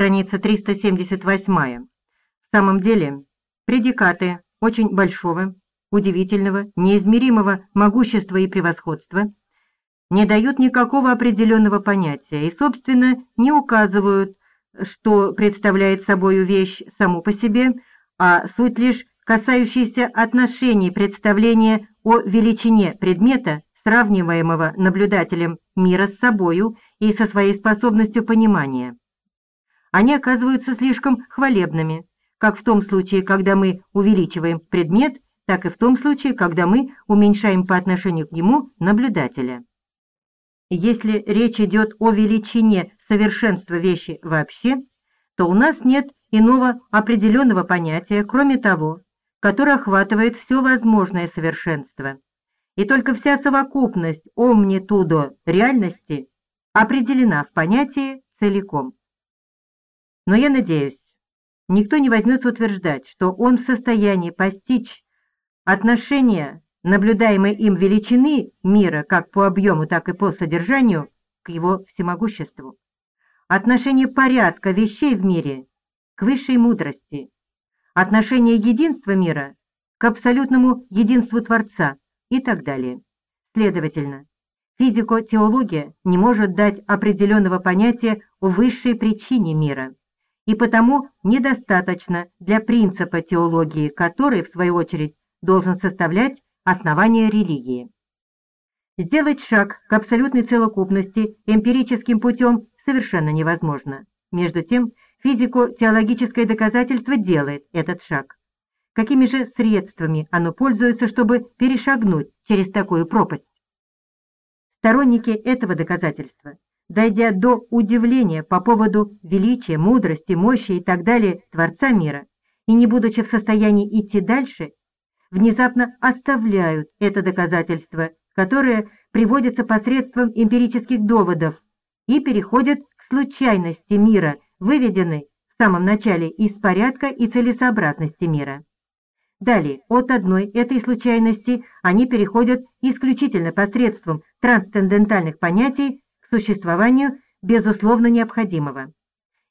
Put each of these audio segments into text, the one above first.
страница 378. В самом деле, предикаты очень большого, удивительного, неизмеримого могущества и превосходства не дают никакого определенного понятия и, собственно, не указывают, что представляет собою вещь саму по себе, а суть лишь касающаяся отношений представления о величине предмета, сравниваемого наблюдателем мира с собою и со своей способностью понимания. Они оказываются слишком хвалебными, как в том случае, когда мы увеличиваем предмет, так и в том случае, когда мы уменьшаем по отношению к нему наблюдателя. Если речь идет о величине совершенства вещи вообще, то у нас нет иного определенного понятия, кроме того, которое охватывает все возможное совершенство. И только вся совокупность омнитудо реальности определена в понятии целиком. Но я надеюсь, никто не возьмется утверждать, что он в состоянии постичь отношение наблюдаемой им величины мира как по объему, так и по содержанию к его всемогуществу, отношение порядка вещей в мире к высшей мудрости, отношение единства мира к абсолютному единству Творца и так далее. Следовательно, физико-теология не может дать определенного понятия о высшей причине мира – и потому недостаточно для принципа теологии, который, в свою очередь, должен составлять основание религии. Сделать шаг к абсолютной целокупности эмпирическим путем совершенно невозможно. Между тем, физико-теологическое доказательство делает этот шаг. Какими же средствами оно пользуется, чтобы перешагнуть через такую пропасть? Сторонники этого доказательства дойдя до удивления по поводу величия, мудрости, мощи и так далее Творца мира, и не будучи в состоянии идти дальше, внезапно оставляют это доказательство, которое приводится посредством эмпирических доводов, и переходят к случайности мира, выведенной в самом начале из порядка и целесообразности мира. Далее, от одной этой случайности они переходят исключительно посредством трансцендентальных понятий существованию безусловно необходимого.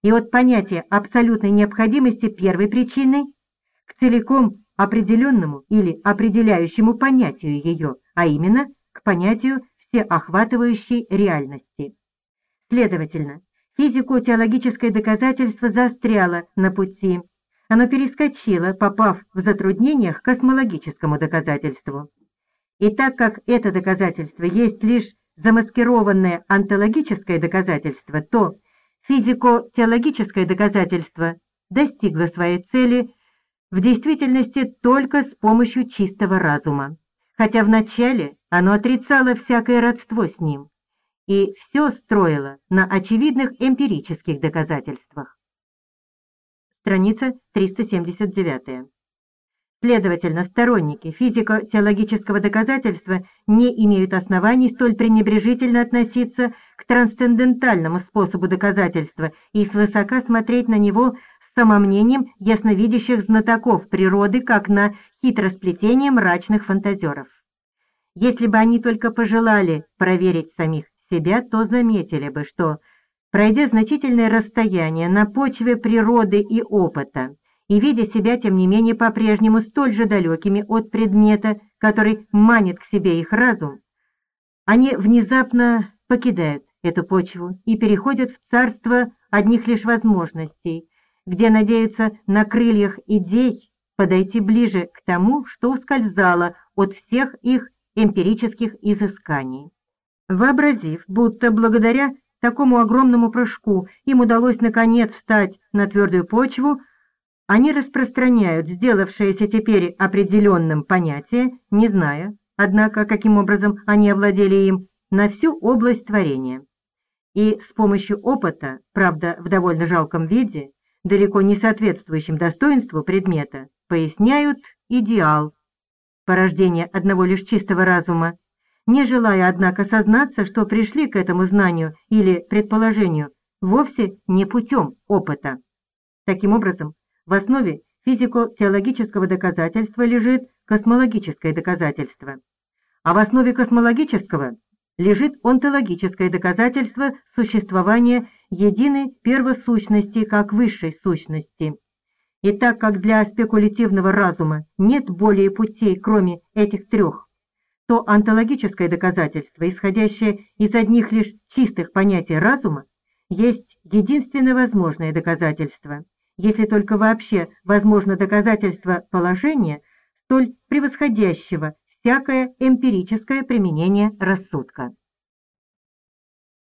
И от понятия абсолютной необходимости первой причины к целиком определенному или определяющему понятию ее, а именно к понятию всеохватывающей реальности. Следовательно, физико-теологическое доказательство застряло на пути. Оно перескочило, попав в затруднения к космологическому доказательству. И так как это доказательство есть лишь замаскированное онтологическое доказательство, то физико-теологическое доказательство достигло своей цели в действительности только с помощью чистого разума, хотя вначале оно отрицало всякое родство с ним и все строило на очевидных эмпирических доказательствах. Страница 379. Следовательно, сторонники физико-теологического доказательства не имеют оснований столь пренебрежительно относиться к трансцендентальному способу доказательства и свысока смотреть на него с самомнением ясновидящих знатоков природы, как на хитросплетение мрачных фантазеров. Если бы они только пожелали проверить самих себя, то заметили бы, что, пройдя значительное расстояние на почве природы и опыта, и видя себя, тем не менее, по-прежнему столь же далекими от предмета, который манит к себе их разум, они внезапно покидают эту почву и переходят в царство одних лишь возможностей, где надеются на крыльях идей подойти ближе к тому, что ускользало от всех их эмпирических изысканий. Вообразив, будто благодаря такому огромному прыжку им удалось наконец встать на твердую почву, они распространяют сделавшееся теперь определенным понятие, не зная, однако, каким образом они овладели им, на всю область творения. И с помощью опыта, правда, в довольно жалком виде, далеко не соответствующим достоинству предмета, поясняют идеал, порождение одного лишь чистого разума, не желая, однако, сознаться, что пришли к этому знанию или предположению вовсе не путем опыта. Таким образом, в основе физико-теологического доказательства лежит космологическое доказательство, а в основе космологического лежит онтологическое доказательство существования едины первосущности как высшей сущности. И так как для спекулятивного разума нет более путей, кроме этих трех, то онтологическое доказательство, исходящее из одних лишь чистых понятий разума, есть единственно возможное доказательство, если только вообще возможно доказательство положения, столь превосходящего всякое эмпирическое применение рассудка.